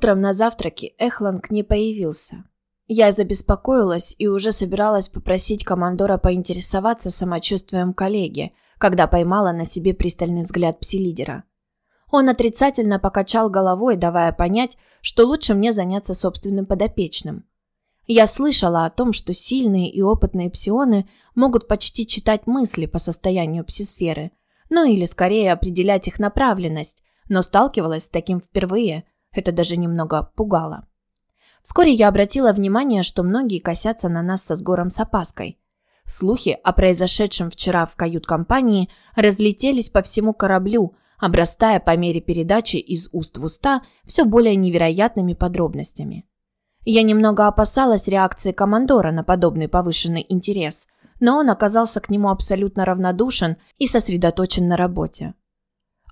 Утром на завтраке Эхланг не появился. Я забеспокоилась и уже собиралась попросить командора поинтересоваться самочувствием коллеги, когда поймала на себе пристальный взгляд пси-лидера. Он отрицательно покачал головой, давая понять, что лучше мне заняться собственным подопечным. Я слышала о том, что сильные и опытные псионы могут почти читать мысли по состоянию псисферы, ну или скорее определять их направленность, но сталкивалась с таким впервые, это даже немного пугало. Вскоре я обратила внимание, что многие косятся на нас со сгором с опаской. Слухи о произошедшем вчера в кают-компании разлетелись по всему кораблю, обрастая по мере передачи из уст в уста все более невероятными подробностями. Я немного опасалась реакции командора на подобный повышенный интерес, но он оказался к нему абсолютно равнодушен и сосредоточен на работе.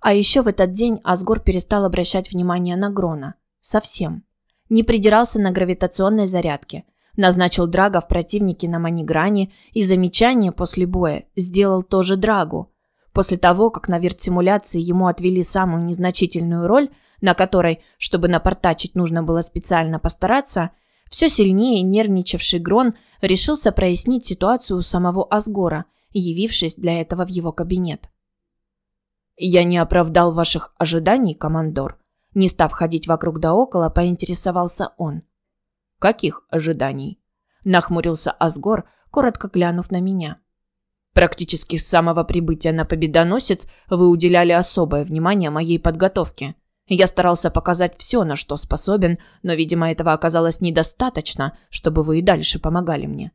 А еще в этот день Асгор перестал обращать внимание на Грона. Совсем не придирался на гравитационной зарядке, назначил Драга в противнике на манигране и замечание после боя сделал тоже Драгу. После того, как на вертсимуляции ему отвели самую незначительную роль, на которой, чтобы напортачить, нужно было специально постараться, все сильнее нервничавший Грон решился прояснить ситуацию у самого Асгора, явившись для этого в его кабинет. «Я не оправдал ваших ожиданий, командор», не став ходить вокруг да около, поинтересовался он. «Каких ожиданий?» Нахмурился Асгор, коротко глянув на меня. «Практически с самого прибытия на Победоносец вы уделяли особое внимание моей подготовке. Я старался показать все, на что способен, но, видимо, этого оказалось недостаточно, чтобы вы и дальше помогали мне.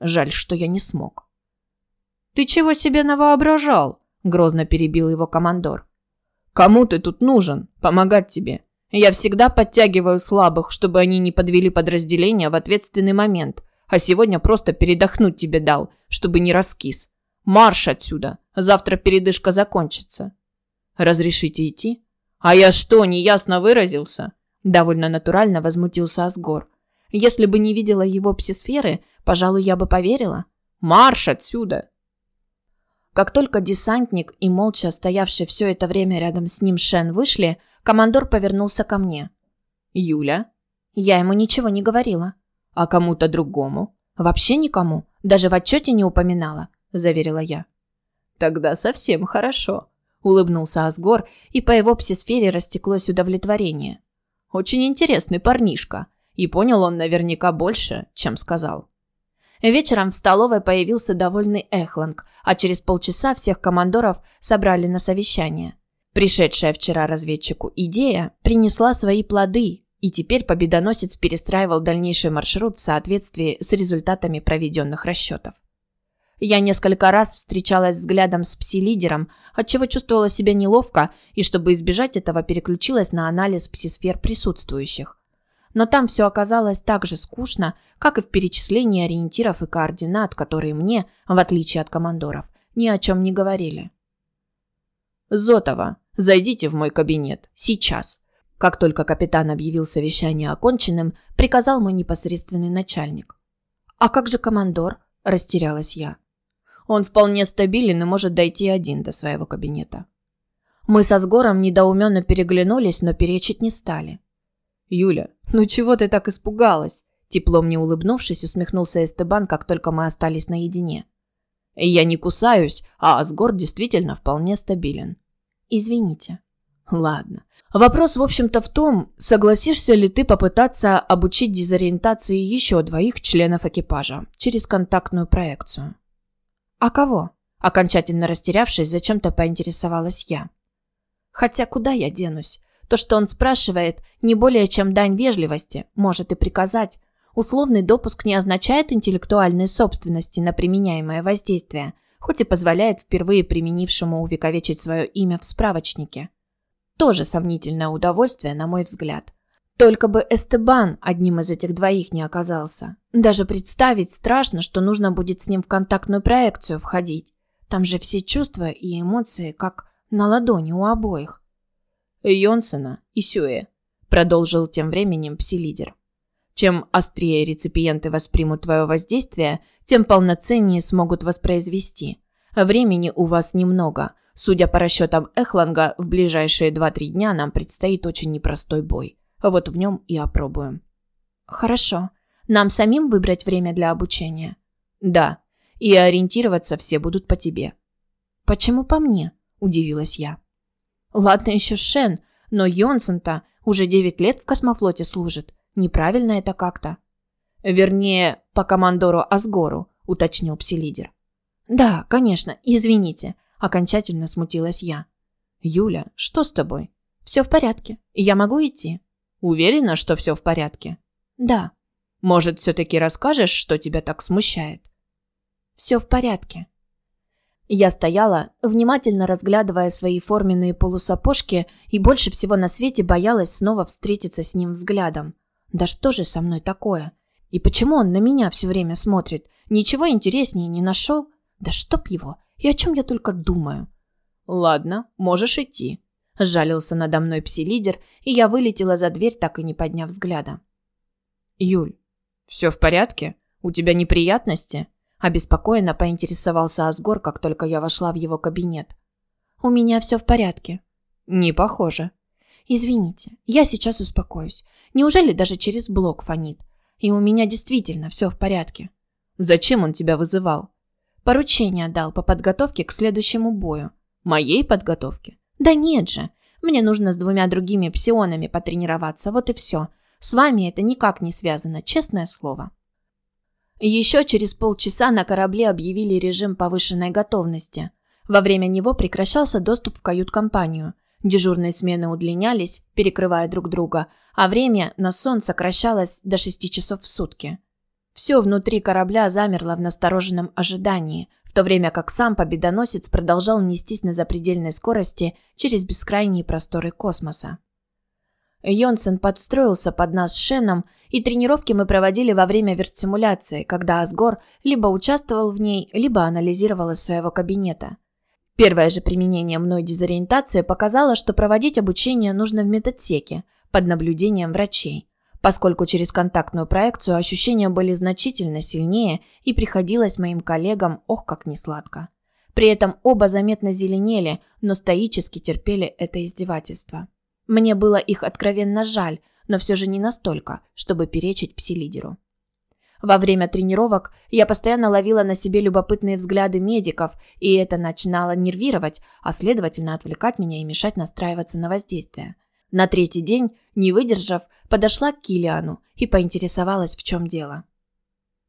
Жаль, что я не смог». «Ты чего себе навоображал?» – грозно перебил его командор. Кому ты тут нужен? Помогать тебе. Я всегда подтягиваю слабых, чтобы они не подвели подразделение в ответственный момент. А сегодня просто передохнуть тебе дал, чтобы не раскис. Марш отсюда. Завтра передышка закончится. Разрешите идти? А я что, неясно выразился? Довольно натурально возмутился Асгор. Если бы не видела его псисферы, пожалуй, я бы поверила. Марш отсюда! Как только десантник и молча стоявший все это время рядом с ним Шен вышли, командор повернулся ко мне. «Юля?» Я ему ничего не говорила. «А кому-то другому?» «Вообще никому. Даже в отчете не упоминала», – заверила я. «Тогда совсем хорошо», – улыбнулся Асгор, и по его псисфере растеклось удовлетворение. «Очень интересный парнишка, и понял он наверняка больше, чем сказал». Вечером в столовой появился довольный Эхланг, а через полчаса всех командоров собрали на совещание. Пришедшая вчера разведчику идея принесла свои плоды, и теперь победоносец перестраивал дальнейший маршрут в соответствии с результатами проведенных расчетов. Я несколько раз встречалась взглядом с пси-лидером, отчего чувствовала себя неловко, и чтобы избежать этого, переключилась на анализ псисфер присутствующих но там все оказалось так же скучно, как и в перечислении ориентиров и координат, которые мне, в отличие от командоров, ни о чем не говорили. «Зотова, зайдите в мой кабинет. Сейчас». Как только капитан объявил совещание оконченным, приказал мой непосредственный начальник. «А как же командор?» – растерялась я. «Он вполне стабилен и может дойти один до своего кабинета». Мы со Сгором недоуменно переглянулись, но перечить не стали. «Юля, ну чего ты так испугалась?» Тепло мне улыбнувшись, усмехнулся Эстебан, как только мы остались наедине. «Я не кусаюсь, а Асгор действительно вполне стабилен». «Извините». «Ладно. Вопрос, в общем-то, в том, согласишься ли ты попытаться обучить дезориентации еще двоих членов экипажа через контактную проекцию?» «А кого?» Окончательно растерявшись, зачем-то поинтересовалась я. «Хотя куда я денусь? То, что он спрашивает, не более чем дань вежливости, может и приказать. Условный допуск не означает интеллектуальной собственности на применяемое воздействие, хоть и позволяет впервые применившему увековечить свое имя в справочнике. Тоже сомнительное удовольствие, на мой взгляд. Только бы Эстебан одним из этих двоих не оказался. Даже представить страшно, что нужно будет с ним в контактную проекцию входить. Там же все чувства и эмоции как на ладони у обоих. Йонсена и Сюэ, продолжил тем временем пси-лидер. Чем острее реципиенты воспримут твое воздействие, тем полноценнее смогут воспроизвести. Времени у вас немного. Судя по расчетам Эхланга, в ближайшие 2-3 дня нам предстоит очень непростой бой. Вот в нем и опробуем. Хорошо. Нам самим выбрать время для обучения? Да. И ориентироваться все будут по тебе. Почему по мне? Удивилась я. Ладно еще Шен, но Йонсон-то уже девять лет в космофлоте служит. Неправильно это как-то. Вернее, по командору Асгору, уточнил пси-лидер. Да, конечно, извините. Окончательно смутилась я. Юля, что с тобой? Все в порядке. Я могу идти? Уверена, что все в порядке? Да. Может, все-таки расскажешь, что тебя так смущает? Все в порядке. Я стояла, внимательно разглядывая свои форменные полусапожки и больше всего на свете боялась снова встретиться с ним взглядом. Да что же со мной такое? И почему он на меня все время смотрит? Ничего интереснее не нашел? Да чтоб его! И о чем я только думаю? Ладно, можешь идти. Сжалился надо мной пси-лидер, и я вылетела за дверь, так и не подняв взгляда. Юль, все в порядке? У тебя неприятности? Обеспокоенно поинтересовался Асгор, как только я вошла в его кабинет. «У меня все в порядке». «Не похоже». «Извините, я сейчас успокоюсь. Неужели даже через блок фонит? И у меня действительно все в порядке». «Зачем он тебя вызывал?» «Поручение дал по подготовке к следующему бою». «Моей подготовке?» «Да нет же. Мне нужно с двумя другими псионами потренироваться, вот и все. С вами это никак не связано, честное слово». Еще через полчаса на корабле объявили режим повышенной готовности. Во время него прекращался доступ в кают-компанию. Дежурные смены удлинялись, перекрывая друг друга, а время на сон сокращалось до 6 часов в сутки. Все внутри корабля замерло в настороженном ожидании, в то время как сам победоносец продолжал нестись на запредельной скорости через бескрайние просторы космоса. Йонсен подстроился под нас с Шеном, и тренировки мы проводили во время вертсимуляции, когда Асгор либо участвовал в ней, либо анализировал из своего кабинета. Первое же применение мной дезориентации показало, что проводить обучение нужно в медотсеке, под наблюдением врачей, поскольку через контактную проекцию ощущения были значительно сильнее и приходилось моим коллегам ох как несладко. При этом оба заметно зеленели, но стоически терпели это издевательство. Мне было их откровенно жаль, но все же не настолько, чтобы перечить пси-лидеру. Во время тренировок я постоянно ловила на себе любопытные взгляды медиков, и это начинало нервировать, а следовательно отвлекать меня и мешать настраиваться на воздействие. На третий день, не выдержав, подошла к Килиану и поинтересовалась, в чем дело.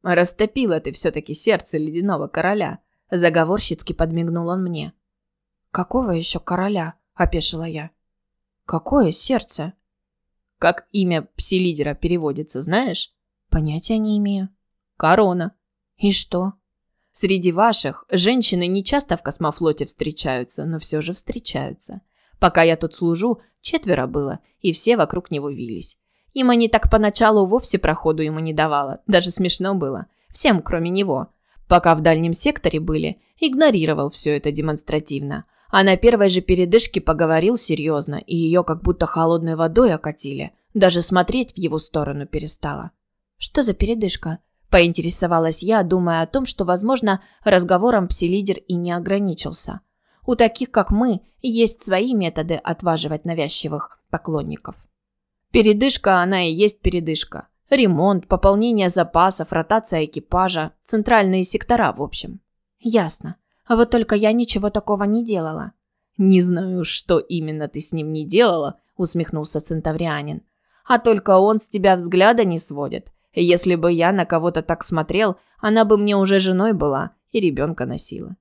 «Растопила ты все-таки сердце ледяного короля», – заговорщицки подмигнул он мне. «Какого еще короля?» – опешила я. Какое сердце? Как имя пси-лидера переводится, знаешь? Понятия не имею. Корона. И что? Среди ваших женщины не часто в космофлоте встречаются, но все же встречаются. Пока я тут служу, четверо было, и все вокруг него вились. Им они так поначалу вовсе проходу ему не давало, даже смешно было. Всем, кроме него. Пока в дальнем секторе были, игнорировал все это демонстративно. А на первой же передышке поговорил серьезно, и ее как будто холодной водой окатили. Даже смотреть в его сторону перестала. «Что за передышка?» – поинтересовалась я, думая о том, что, возможно, разговором пси-лидер и не ограничился. У таких, как мы, есть свои методы отваживать навязчивых поклонников. Передышка, она и есть передышка. Ремонт, пополнение запасов, ротация экипажа, центральные сектора, в общем. Ясно. А вот только я ничего такого не делала. Не знаю, что именно ты с ним не делала, усмехнулся центаврианин. А только он с тебя взгляда не сводит. Если бы я на кого-то так смотрел, она бы мне уже женой была и ребенка носила.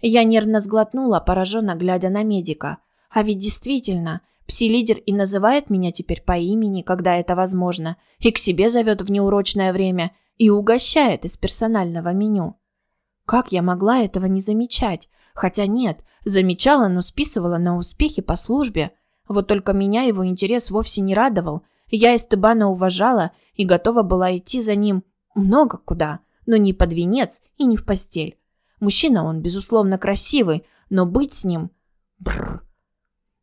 Я нервно сглотнула, пораженно глядя на медика. А ведь действительно, пси-лидер и называет меня теперь по имени, когда это возможно, и к себе зовет в неурочное время, и угощает из персонального меню. Как я могла этого не замечать? Хотя нет, замечала, но списывала на успехи по службе. Вот только меня его интерес вовсе не радовал. Я Эстебана уважала и готова была идти за ним много куда, но не под венец и не в постель. Мужчина он, безусловно, красивый, но быть с ним... Бррр.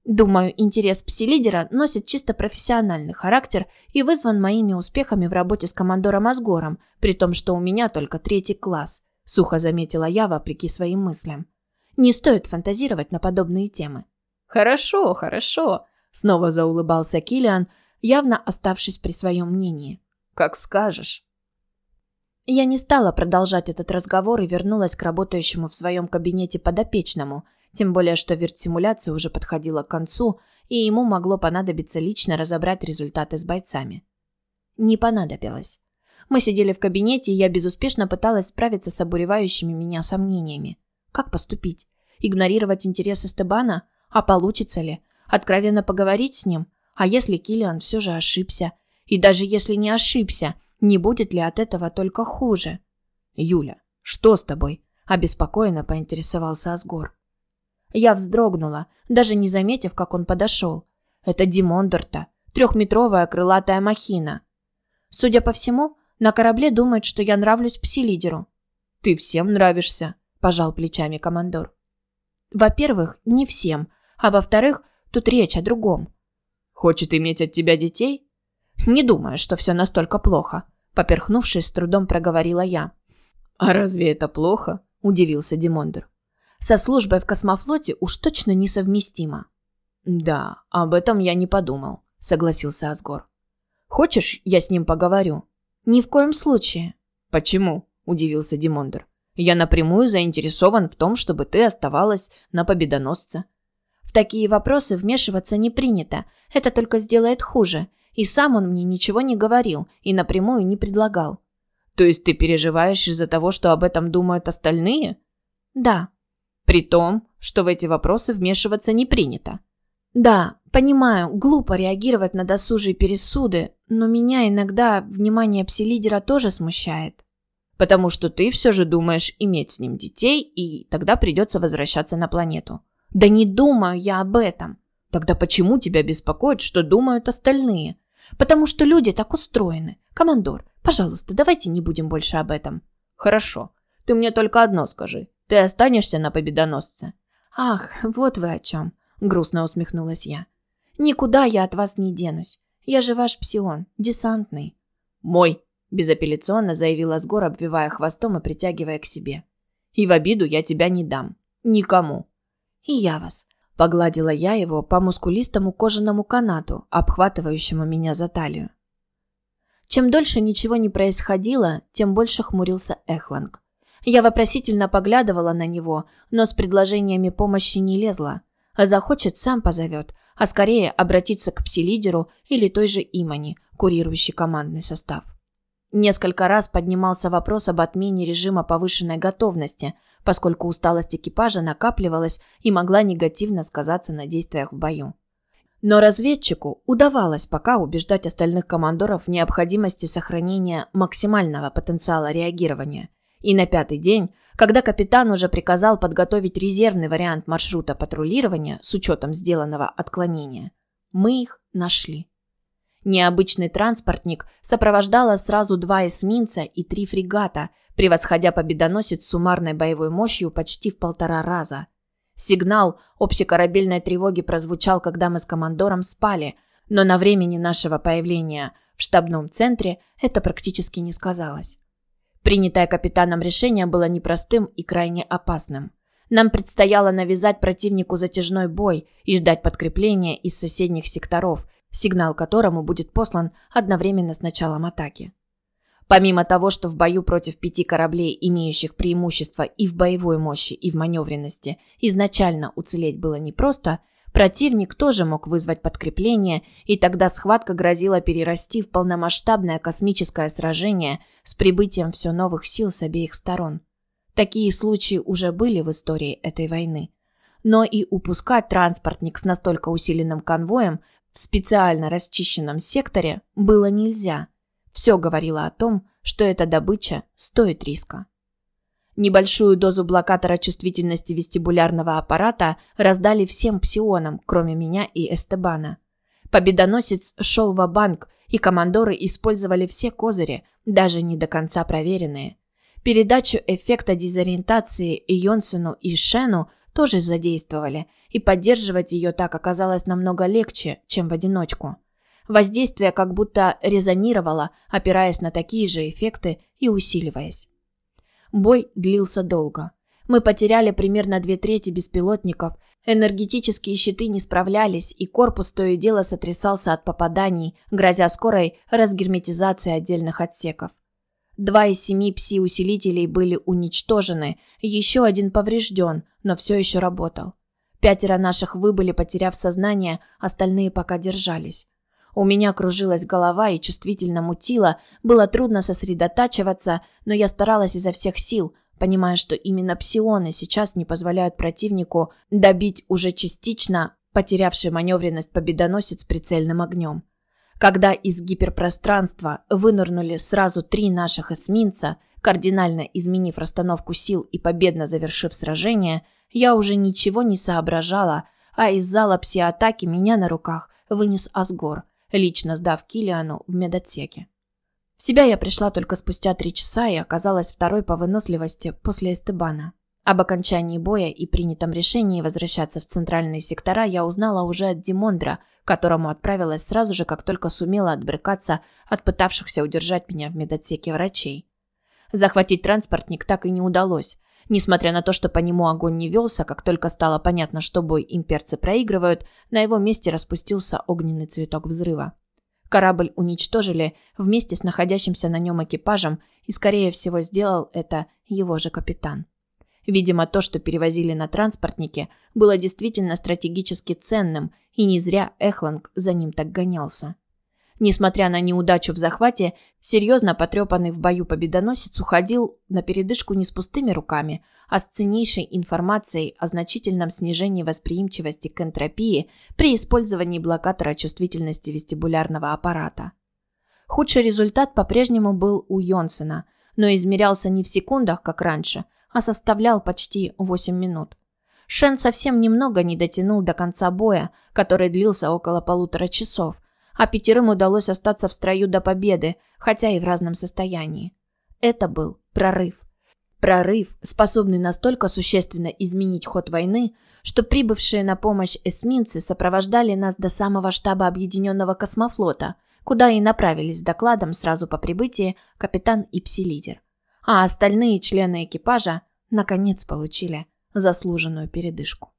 Думаю, интерес пси-лидера носит чисто профессиональный характер и вызван моими успехами в работе с командором Асгором, при том, что у меня только третий класс сухо заметила я вопреки своим мыслям. Не стоит фантазировать на подобные темы. Хорошо, хорошо, снова заулыбался Килиан, явно оставшись при своем мнении. «Как скажешь». Я не стала продолжать этот разговор и вернулась к работающему в своем кабинете подопечному, тем более что вертсимуляция уже подходила к концу, и ему могло понадобиться лично разобрать результаты с бойцами. Не понадобилось. Мы сидели в кабинете, и я безуспешно пыталась справиться с обуревающими меня сомнениями. Как поступить? Игнорировать интересы Стебана? А получится ли? Откровенно поговорить с ним? А если Киллиан все же ошибся? И даже если не ошибся, не будет ли от этого только хуже? Юля, что с тобой? Обеспокоенно поинтересовался Асгор. Я вздрогнула, даже не заметив, как он подошел. Это Димондерта, трехметровая крылатая махина. Судя по всему, на корабле думают, что я нравлюсь пси-лидеру. Ты всем нравишься, пожал плечами командор. Во-первых, не всем, а во-вторых, тут речь о другом. Хочет иметь от тебя детей? Не думаю, что все настолько плохо, поперхнувшись, с трудом проговорила я. А разве это плохо? удивился Димондер. Со службой в космофлоте уж точно несовместимо. Да, об этом я не подумал, согласился Асгор. Хочешь, я с ним поговорю? Ни в коем случае. Почему? удивился Димондер. Я напрямую заинтересован в том, чтобы ты оставалась на победоносце. В такие вопросы вмешиваться не принято. Это только сделает хуже. И сам он мне ничего не говорил и напрямую не предлагал. То есть ты переживаешь из-за того, что об этом думают остальные? Да. При том, что в эти вопросы вмешиваться не принято. Да, понимаю, глупо реагировать на досужие пересуды, но меня иногда внимание пси-лидера тоже смущает. Потому что ты все же думаешь иметь с ним детей, и тогда придется возвращаться на планету. Да не думаю я об этом. Тогда почему тебя беспокоит, что думают остальные? Потому что люди так устроены. Командор, пожалуйста, давайте не будем больше об этом. Хорошо. Ты мне только одно скажи. Ты останешься на победоносце? Ах, вот вы о чем. Грустно усмехнулась я. Никуда я от вас не денусь. Я же ваш псион, десантный. Мой, безапелляционно заявила Сгор, обвивая хвостом и притягивая к себе. И в обиду я тебя не дам. Никому. И я вас. Погладила я его по мускулистому кожаному канату, обхватывающему меня за талию. Чем дольше ничего не происходило, тем больше хмурился Эхланг. Я вопросительно поглядывала на него, но с предложениями помощи не лезла. А захочет, сам позовет, а скорее обратиться к пси-лидеру или той же Имани, курирующей командный состав. Несколько раз поднимался вопрос об отмене режима повышенной готовности, поскольку усталость экипажа накапливалась и могла негативно сказаться на действиях в бою. Но разведчику удавалось пока убеждать остальных командоров в необходимости сохранения максимального потенциала реагирования. И на пятый день, когда капитан уже приказал подготовить резервный вариант маршрута патрулирования с учетом сделанного отклонения, мы их нашли. Необычный транспортник сопровождало сразу два эсминца и три фрегата, превосходя победоносец суммарной боевой мощью почти в полтора раза. Сигнал общекорабельной тревоги прозвучал, когда мы с командором спали, но на времени нашего появления в штабном центре это практически не сказалось. Принятое капитаном решение было непростым и крайне опасным. Нам предстояло навязать противнику затяжной бой и ждать подкрепления из соседних секторов – сигнал которому будет послан одновременно с началом атаки. Помимо того, что в бою против пяти кораблей, имеющих преимущество и в боевой мощи, и в маневренности, изначально уцелеть было непросто, противник тоже мог вызвать подкрепление, и тогда схватка грозила перерасти в полномасштабное космическое сражение с прибытием все новых сил с обеих сторон. Такие случаи уже были в истории этой войны. Но и упускать транспортник с настолько усиленным конвоем в специально расчищенном секторе было нельзя. Все говорило о том, что эта добыча стоит риска. Небольшую дозу блокатора чувствительности вестибулярного аппарата раздали всем псионам, кроме меня и Эстебана. Победоносец шел в банк и командоры использовали все козыри, даже не до конца проверенные. Передачу эффекта дезориентации Йонсену и Шену тоже задействовали, и поддерживать ее так оказалось намного легче, чем в одиночку. Воздействие как будто резонировало, опираясь на такие же эффекты и усиливаясь. Бой длился долго. Мы потеряли примерно две трети беспилотников, Энергетические щиты не справлялись, и корпус то и дело сотрясался от попаданий, грозя скорой разгерметизации отдельных отсеков. Два из семи пси-усилителей были уничтожены, еще один поврежден, но все еще работал. Пятеро наших выбыли, потеряв сознание, остальные пока держались. У меня кружилась голова и чувствительно мутила, было трудно сосредотачиваться, но я старалась изо всех сил, понимая, что именно псионы сейчас не позволяют противнику добить уже частично потерявший маневренность победоносец прицельным огнем. Когда из гиперпространства вынырнули сразу три наших эсминца, кардинально изменив расстановку сил и победно завершив сражение, я уже ничего не соображала, а из зала пси-атаки меня на руках вынес Асгор, лично сдав Килиану в медотсеке. В себя я пришла только спустя три часа и оказалась второй по выносливости после Эстебана. Об окончании боя и принятом решении возвращаться в центральные сектора я узнала уже от Димондра, которому отправилась сразу же, как только сумела отбрыкаться от пытавшихся удержать меня в медотсеке врачей. Захватить транспортник так и не удалось. Несмотря на то, что по нему огонь не велся, как только стало понятно, что бой имперцы проигрывают, на его месте распустился огненный цветок взрыва. Корабль уничтожили вместе с находящимся на нем экипажем, и, скорее всего, сделал это его же капитан. Видимо, то, что перевозили на транспортнике, было действительно стратегически ценным, и не зря Эхланг за ним так гонялся. Несмотря на неудачу в захвате, серьезно потрепанный в бою победоносец уходил на передышку не с пустыми руками, а с ценнейшей информацией о значительном снижении восприимчивости к энтропии при использовании блокатора чувствительности вестибулярного аппарата. Худший результат по-прежнему был у Йонсена, но измерялся не в секундах, как раньше, а составлял почти 8 минут. Шен совсем немного не дотянул до конца боя, который длился около полутора часов, а пятерым удалось остаться в строю до победы, хотя и в разном состоянии. Это был прорыв. Прорыв, способный настолько существенно изменить ход войны, что прибывшие на помощь эсминцы сопровождали нас до самого штаба Объединенного космофлота, куда и направились с докладом сразу по прибытии капитан и пси-лидер. А остальные члены экипажа наконец получили заслуженную передышку.